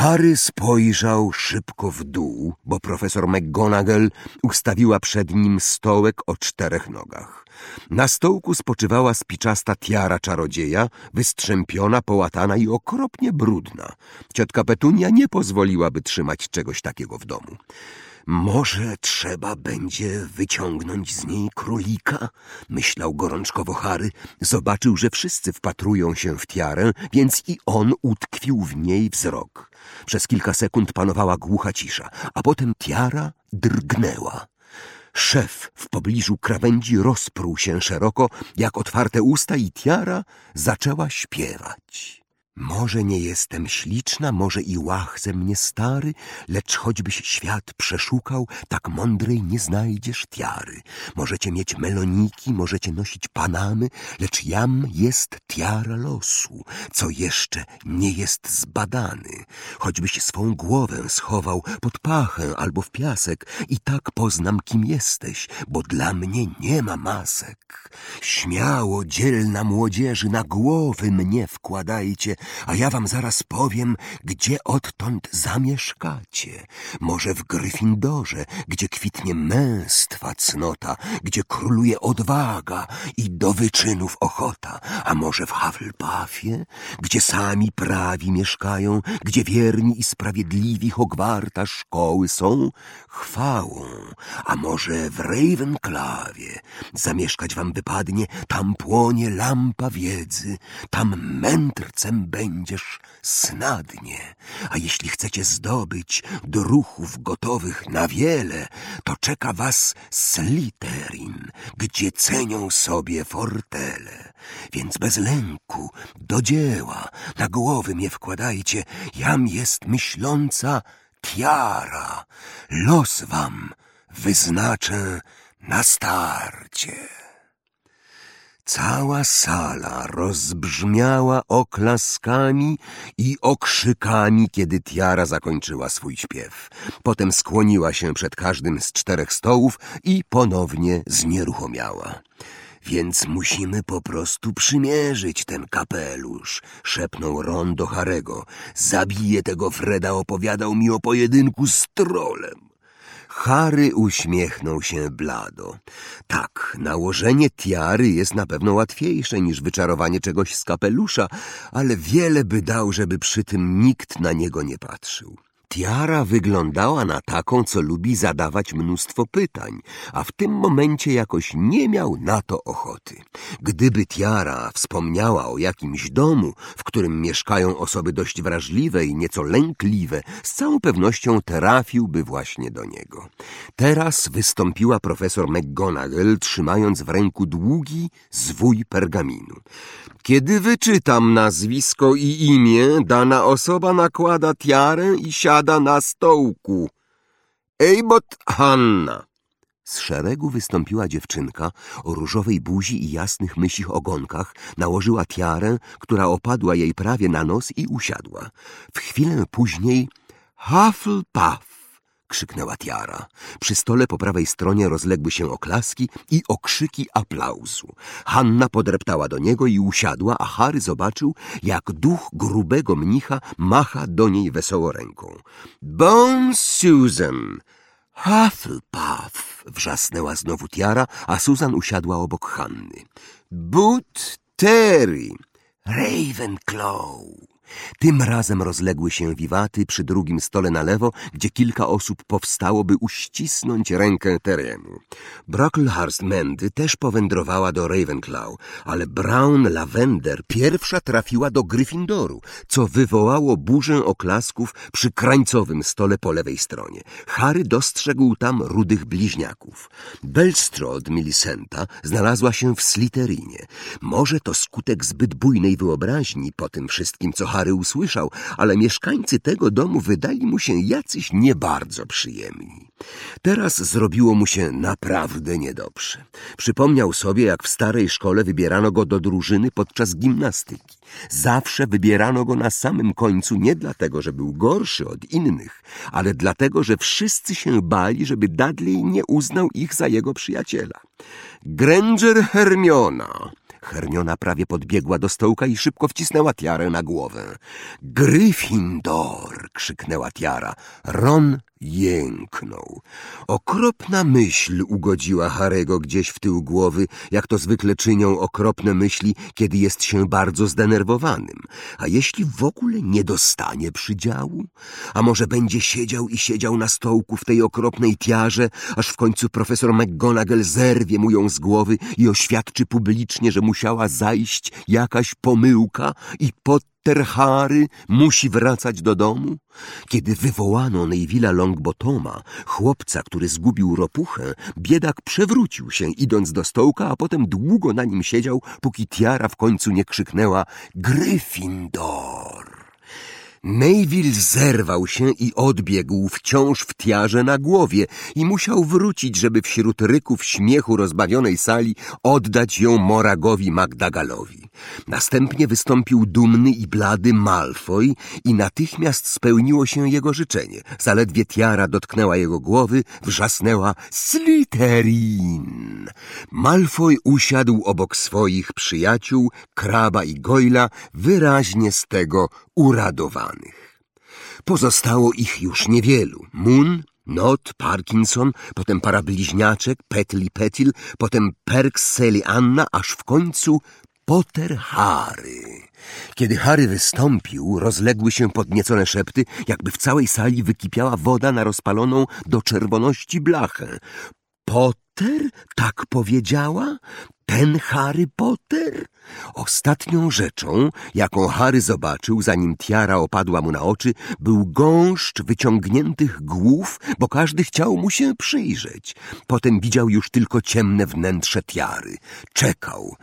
Harry spojrzał szybko w dół, bo profesor McGonagall ustawiła przed nim stołek o czterech nogach. Na stołku spoczywała spiczasta tiara czarodzieja, wystrzępiona, połatana i okropnie brudna. Ciotka Petunia nie pozwoliłaby trzymać czegoś takiego w domu. Może trzeba będzie wyciągnąć z niej królika? Myślał gorączkowo Harry. Zobaczył, że wszyscy wpatrują się w tiarę, więc i on utkwił w niej wzrok. Przez kilka sekund panowała głucha cisza, a potem tiara drgnęła. Szef w pobliżu krawędzi rozpruł się szeroko, jak otwarte usta i tiara zaczęła śpiewać. Może nie jestem śliczna, może i łach ze mnie stary, lecz choćbyś świat przeszukał, tak mądrej nie znajdziesz tiary. Możecie mieć meloniki, możecie nosić panamy, lecz jam jest tiara losu, co jeszcze nie jest zbadany. Choćbyś swą głowę schował pod pachę albo w piasek, i tak poznam, kim jesteś, bo dla mnie nie ma masek. Śmiało, dzielna młodzieży, na głowy mnie wkładajcie, a ja wam zaraz powiem, gdzie odtąd zamieszkacie. Może w Gryffindorze, gdzie kwitnie męstwa cnota, gdzie króluje odwaga i do wyczynów ochota, a może w Hufflepuffie, gdzie sami prawi mieszkają, gdzie wierni i sprawiedliwi Hogwarta szkoły są chwałą, a może w Ravenclawie zamieszkać wam wypadnie, tam płonie lampa wiedzy, tam mędrcem będziesz snadnie, a jeśli chcecie zdobyć druchów gotowych na wiele, to czeka was Slytherin, gdzie cenią sobie fortele. Więc bez lęku, do dzieła, na głowy mnie wkładajcie, jam jest myśląca tiara. Los wam wyznaczę na starcie. Cała sala rozbrzmiała oklaskami i okrzykami, kiedy Tiara zakończyła swój śpiew. Potem skłoniła się przed każdym z czterech stołów i ponownie znieruchomiała. Więc musimy po prostu przymierzyć ten kapelusz, szepnął Ron do Harego. Zabiję tego Freda, opowiadał mi o pojedynku z trolem. Harry uśmiechnął się blado. Tak, nałożenie tiary jest na pewno łatwiejsze niż wyczarowanie czegoś z kapelusza, ale wiele by dał, żeby przy tym nikt na niego nie patrzył. Tiara wyglądała na taką, co lubi zadawać mnóstwo pytań, a w tym momencie jakoś nie miał na to ochoty. Gdyby Tiara wspomniała o jakimś domu, w którym mieszkają osoby dość wrażliwe i nieco lękliwe, z całą pewnością trafiłby właśnie do niego. Teraz wystąpiła profesor McGonagall, trzymając w ręku długi zwój pergaminu. Kiedy wyczytam nazwisko i imię, dana osoba nakłada tiarę i siada na stołku. Ejbot Hanna. Z szeregu wystąpiła dziewczynka o różowej buzi i jasnych mysich ogonkach, nałożyła tiarę, która opadła jej prawie na nos i usiadła. W chwilę później Hufflepuff krzyknęła Tiara. Przy stole po prawej stronie rozległy się oklaski i okrzyki aplauzu. Hanna podreptała do niego i usiadła, a Harry zobaczył, jak duch grubego mnicha macha do niej wesoło ręką. Bon Susan! Hufflepuff! wrzasnęła znowu Tiara, a Susan usiadła obok Hanny. But Terry! Ravenclaw! Tym razem rozległy się wiwaty przy drugim stole na lewo, gdzie kilka osób powstało, by uścisnąć rękę Teremu. Brocklehurst Mendy też powędrowała do Ravenclaw, ale Brown Lavender pierwsza trafiła do Gryffindoru, co wywołało burzę oklasków przy krańcowym stole po lewej stronie. Harry dostrzegł tam rudych bliźniaków. Belstrode Millicenta znalazła się w Slytherinie. Może to skutek zbyt bujnej wyobraźni po tym wszystkim, co Harry Harry usłyszał, ale mieszkańcy tego domu wydali mu się jacyś nie bardzo przyjemni. Teraz zrobiło mu się naprawdę niedobrze. Przypomniał sobie, jak w starej szkole wybierano go do drużyny podczas gimnastyki. Zawsze wybierano go na samym końcu nie dlatego, że był gorszy od innych, ale dlatego, że wszyscy się bali, żeby Dudley nie uznał ich za jego przyjaciela. Granger Hermiona Hermiona prawie podbiegła do stołka i szybko wcisnęła tiarę na głowę. Gryffindor! krzyknęła Tiara. Ron jęknął. Okropna myśl ugodziła Harego gdzieś w tył głowy, jak to zwykle czynią okropne myśli, kiedy jest się bardzo zdenerwowanym. A jeśli w ogóle nie dostanie przydziału? A może będzie siedział i siedział na stołku w tej okropnej tiarze, aż w końcu profesor McGonagall zerwie mu ją z głowy i oświadczy publicznie, że musiała zajść jakaś pomyłka i pod Harry musi wracać do domu? Kiedy wywołano Neville'a Longbotoma, chłopca, który zgubił ropuchę, biedak przewrócił się, idąc do stołka, a potem długo na nim siedział, póki Tiara w końcu nie krzyknęła Gryffindor. Neville zerwał się i odbiegł wciąż w tiarze na głowie i musiał wrócić, żeby wśród ryków śmiechu rozbawionej sali oddać ją Moragowi Magdagalowi. Następnie wystąpił dumny i blady Malfoy i natychmiast spełniło się jego życzenie. Zaledwie tiara dotknęła jego głowy, wrzasnęła Slytherin. Malfoy usiadł obok swoich przyjaciół, Kraba i Goyla, wyraźnie z tego Pozostało ich już niewielu. Moon, Not, Parkinson, potem para bliźniaczek, Petli Petil, potem Perks Sally Anna, aż w końcu Potter Harry. Kiedy Harry wystąpił, rozległy się podniecone szepty, jakby w całej sali wykipiała woda na rozpaloną do czerwoności blachę. Potter? Tak powiedziała? Ten Harry Potter? Ostatnią rzeczą, jaką Harry zobaczył, zanim tiara opadła mu na oczy, był gąszcz wyciągniętych głów, bo każdy chciał mu się przyjrzeć. Potem widział już tylko ciemne wnętrze tiary. Czekał,